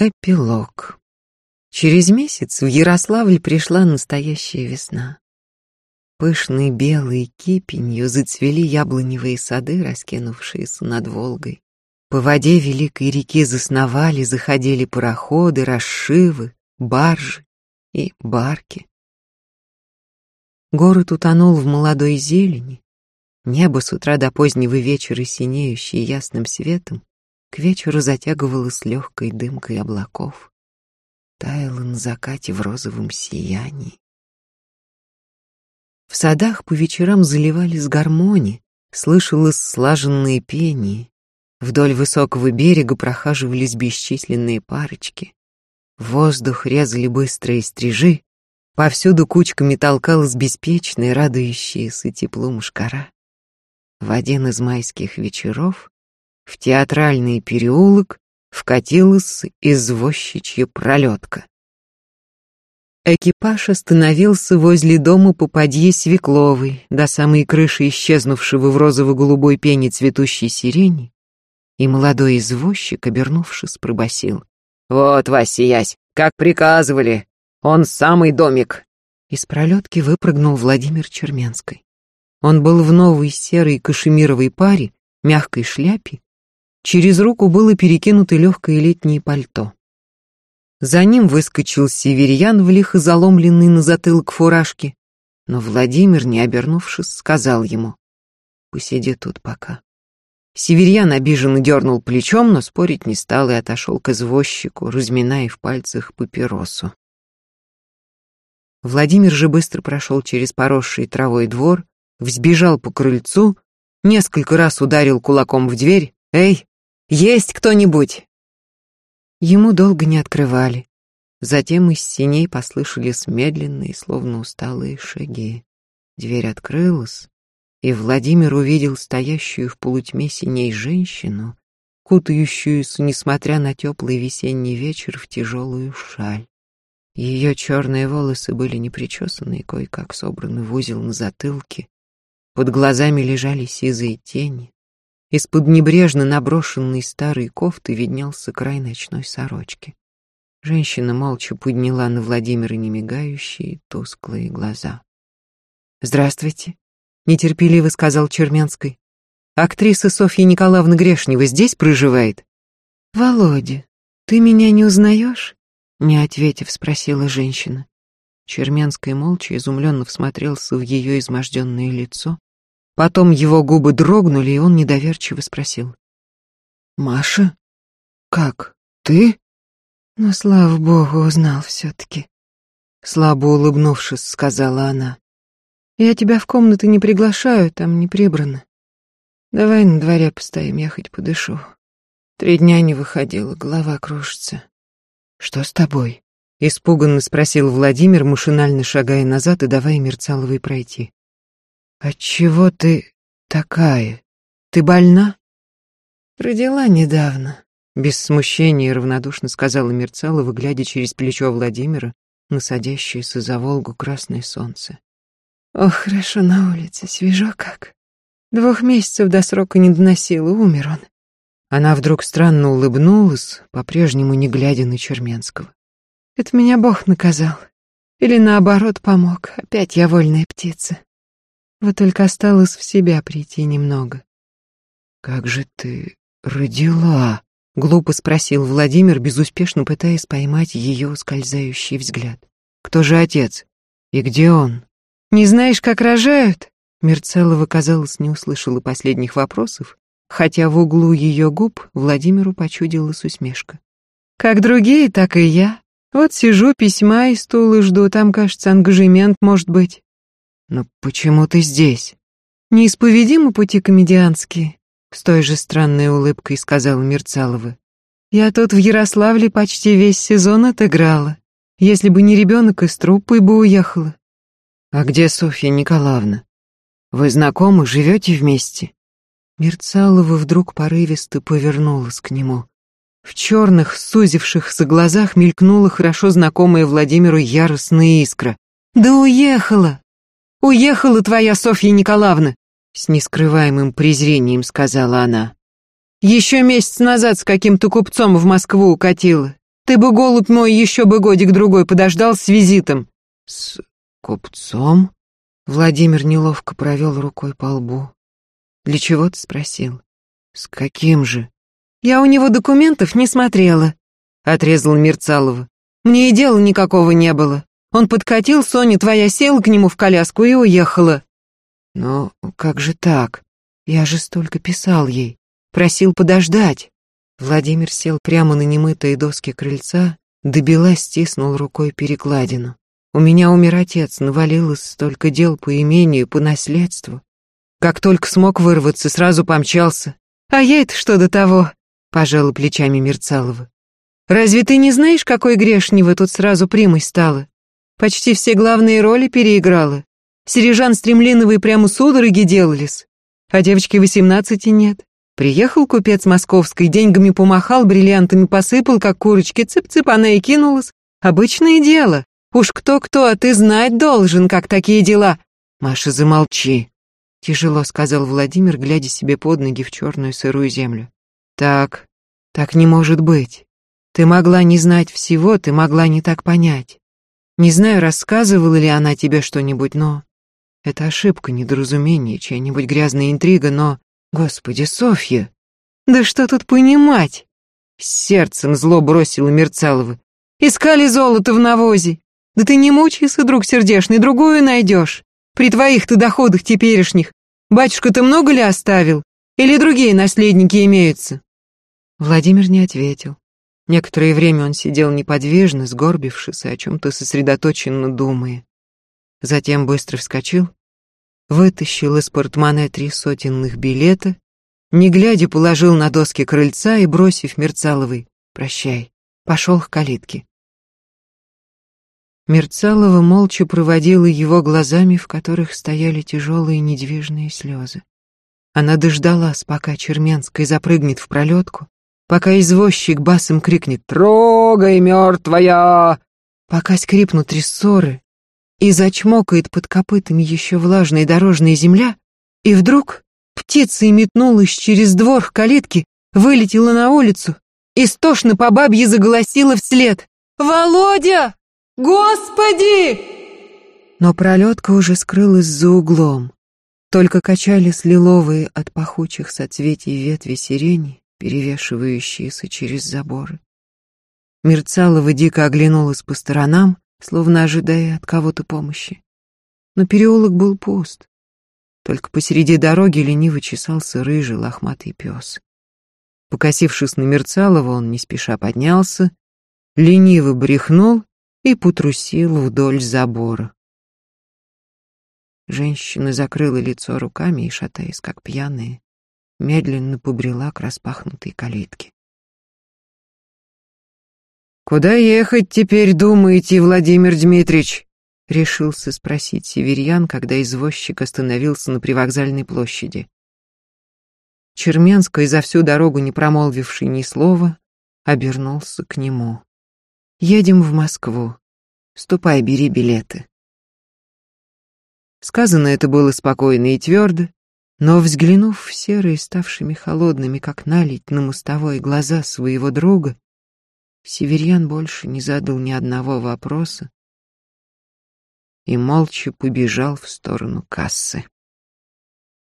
Эпилог. Через месяц в Ярославль пришла настоящая весна. Пышные белые кипенью зацвели яблоневые сады, раскинувшиеся над Волгой. По воде великой реки засновали, заходили пароходы, расшивы, баржи и барки. Город утонул в молодой зелени. Небо с утра до позднего вечера синеющее ясным светом к вечеру затягивалось легкой дымкой облаков, таяло на закате в розовом сиянии. В садах по вечерам заливались гармонии, слышалось слаженное пение. Вдоль высокого берега прохаживались бесчисленные парочки. Воздух резали быстрые стрижи, повсюду кучками толкалась беспечная, радующаяся теплу мушкара. В один из майских вечеров в театральный переулок вкатилась извозчичья пролетка. Экипаж остановился возле дома попадьи Свекловой, до самой крыши исчезнувшего в розово-голубой пене цветущей сирени, и молодой извозчик, обернувшись, пробасил: «Вот, Вася Ясь, как приказывали, он самый домик!» Из пролетки выпрыгнул Владимир Черменский. Он был в новой серой кашемировой паре, мягкой шляпе Через руку было перекинуто легкое летнее пальто. За ним выскочил северьян в лихо заломленный на затылок фуражки, но Владимир, не обернувшись, сказал ему «Посиди тут пока». Северьян обиженно дернул плечом, но спорить не стал и отошел к извозчику, разминая в пальцах папиросу. Владимир же быстро прошел через поросший травой двор, взбежал по крыльцу, несколько раз ударил кулаком в дверь. «Эй, есть кто-нибудь?» Ему долго не открывали. Затем из синей послышались медленные, словно усталые шаги. Дверь открылась, и Владимир увидел стоящую в полутьме синей женщину, кутающуюся, несмотря на теплый весенний вечер, в тяжелую шаль. Ее черные волосы были непричесаны и кое-как собраны в узел на затылке. Под глазами лежали сизые тени. Из-под небрежно наброшенной старой кофты виднелся край ночной сорочки. Женщина молча подняла на Владимира немигающие, тусклые глаза. «Здравствуйте», — нетерпеливо сказал Черменской. «Актриса Софья Николаевна Грешнева здесь проживает?» «Володя, ты меня не узнаешь?» Не ответив, спросила женщина. Черменский молча изумленно всмотрелся в ее изможденное лицо, Потом его губы дрогнули, и он недоверчиво спросил. «Маша? Как? Ты?» «Ну, слава богу, узнал все-таки», — слабо улыбнувшись, сказала она. «Я тебя в комнаты не приглашаю, там не прибрано. Давай на дворе постоим, я хоть подышу. Три дня не выходила, голова кружится». «Что с тобой?» — испуганно спросил Владимир, машинально шагая назад и давая Мерцаловой пройти. «Отчего ты такая? Ты больна?» «Родила недавно», — без смущения и равнодушно сказала Мерцалова, глядя через плечо Владимира на садящееся за Волгу красное солнце. «Ох, хорошо на улице, свежо как. Двух месяцев до срока не доносила, умер он». Она вдруг странно улыбнулась, по-прежнему не глядя на Черменского. «Это меня Бог наказал. Или наоборот помог. Опять я вольная птица. Вот только осталось в себя прийти немного. «Как же ты родила?» — глупо спросил Владимир, безуспешно пытаясь поймать ее ускользающий взгляд. «Кто же отец? И где он?» «Не знаешь, как рожают?» Мерцелова, казалось, не услышала последних вопросов, хотя в углу ее губ Владимиру почудилась усмешка. «Как другие, так и я. Вот сижу, письма из стула жду, там, кажется, ангажемент может быть. «Но почему ты здесь?» «Неисповедимы пути комедианские», — с той же странной улыбкой сказала Мерцалова. «Я тут в Ярославле почти весь сезон отыграла. Если бы не ребенок, из труппы бы уехала». «А где Софья Николаевна? Вы знакомы, живете вместе?» Мерцалова вдруг порывисто повернулась к нему. В черных, сузившихся глазах мелькнула хорошо знакомая Владимиру яростная искра. «Да уехала! Уехала твоя Софья Николаевна, с нескрываемым презрением сказала она. Еще месяц назад с каким-то купцом в Москву укатила. Ты бы, голубь мой, еще бы годик-другой подождал с визитом. С купцом? Владимир неловко провел рукой по лбу. Для чего ты спросил? С каким же? Я у него документов не смотрела, отрезал Мерцалова. Мне и дела никакого не было. Он подкатил, Соня твоя села к нему в коляску и уехала. Но как же так? Я же столько писал ей, просил подождать. Владимир сел прямо на немытые доски крыльца, добила стиснул рукой перекладину. У меня умер отец, навалилось столько дел по имению, по наследству. Как только смог вырваться, сразу помчался. А я это что до того? Пожала плечами Мерцалова. Разве ты не знаешь, какой грешнего тут сразу примой стала? Почти все главные роли переиграла. Сережан Стремлиновой прямо судороги делались. А девочки восемнадцати нет. Приехал купец московский, деньгами помахал, бриллиантами посыпал, как курочки, цып-цып, она и кинулась. Обычное дело. Уж кто-кто, а ты знать должен, как такие дела. Маша, замолчи. Тяжело сказал Владимир, глядя себе под ноги в черную сырую землю. Так, так не может быть. Ты могла не знать всего, ты могла не так понять. Не знаю, рассказывала ли она тебе что-нибудь, но... Это ошибка, недоразумение, чья-нибудь грязная интрига, но... Господи, Софья! Да что тут понимать? Сердцем зло бросила Мерцалова. Искали золото в навозе. Да ты не мучайся, друг сердешный, другую найдешь. При твоих-то доходах теперешних. Батюшка-то много ли оставил? Или другие наследники имеются? Владимир не ответил. Некоторое время он сидел неподвижно, сгорбившись и о чем-то сосредоточенно думая. Затем быстро вскочил, вытащил из портмоне три сотенных билета, не глядя положил на доски крыльца и, бросив Мерцаловой «Прощай», пошел к калитке. Мерцалова молча проводила его глазами, в которых стояли тяжелые недвижные слезы. Она дождалась, пока Черменская запрыгнет в пролетку, пока извозчик басом крикнет «Трогай, мертвая!», пока скрипнут рессоры и зачмокает под копытами еще влажная дорожная земля, и вдруг птица метнулась через двор к калитке, вылетела на улицу, истошно по бабье заголосила вслед «Володя! Господи!» Но пролетка уже скрылась за углом, только качались лиловые от пахучих соцветий ветви сирени, перевешивающиеся через заборы. Мерцалова дико оглянулась по сторонам, словно ожидая от кого-то помощи. Но переулок был пуст. Только посреди дороги лениво чесался рыжий лохматый пес. Покосившись на Мерцалова, он не спеша поднялся, лениво брехнул и потрусил вдоль забора. Женщина закрыла лицо руками и, шатаясь как пьяная, медленно побрела к распахнутой калитке. «Куда ехать теперь, думаете, Владимир Дмитриевич?» — решился спросить северьян, когда извозчик остановился на привокзальной площади. Черменский, за всю дорогу не промолвивший ни слова, обернулся к нему. «Едем в Москву. Ступай, бери билеты». Сказано это было спокойно и твердо, но, взглянув в серые, ставшими холодными, как налить на мостовой глаза своего друга, Северьян больше не задал ни одного вопроса и молча побежал в сторону кассы.